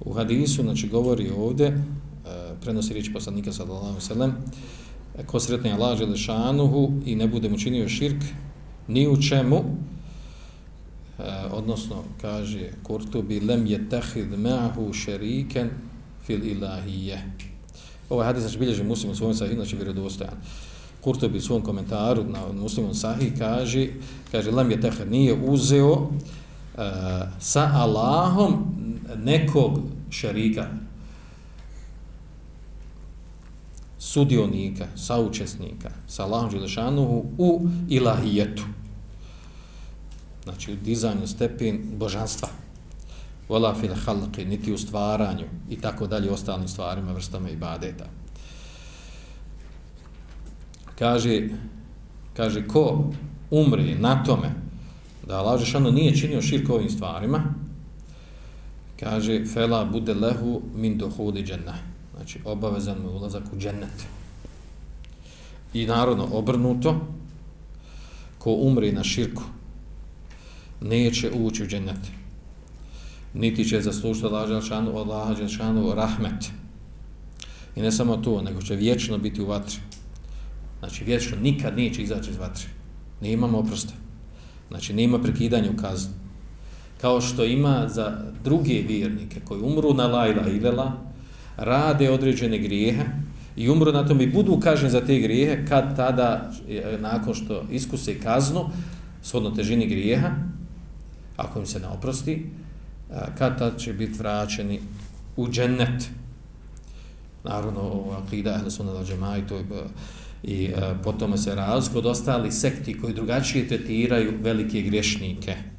U hadisu, znači, govori ovdje, e, prenosi riječ poslanika sallallahu sallam, e, ko sretne Allah Želešanuhu i ne bude mu činio širk, ni u čemu, e, odnosno, kaže Kurtubi, lem je tahid ma'hu šeriken fil ilahije. Ovaj hadis znači bilježi muslim u svojom sahih, znači vjerodostojan. Kurtobi u svom komentaru na muslimom sahih kaže, kaže, lem je tahid nije uzeo uh, sa Allahom nekog šerika, sudionika, saučesnika, sa Allahom Đelešanuhu u ilahijetu. Znači, u dizanju stepen božanstva. Vola fil halqi, niti u stvaranju i tako dalje ostalim stvarima, vrstama i badeta. Kaže, kaže, ko umri na tome da Allah Želešanuhu nije činio širk ovim stvarima, kaže, fela bude lehu min dohudi džennah znači obavezan mu ulazak u džennet. I narodno obrnuto, ko umri na širku, neće ući u džennet. Niti će zaslušati Allah Đelšanu, Allah Đelšanu rahmet. I ne samo to, nego će vječno biti u vatri. Znači vječno nikad neće izaći iz vatri. Ne imamo oprosta. Znači nema prekidanja u kaznu. Kao što ima za druge vjernike koji umru na lajla ilela, rade određene grijehe i umru na tom i budu kažen za te grijehe kad tada, nakon što iskuse kaznu, shodno težini grijeha, ako im se ne oprosti, kad tad će biti vraćeni u džennet. Naravno, akida Ahle Sunna da džema i to je i potom se razgod od ostali sekti koji drugačije tretiraju velike grešnike.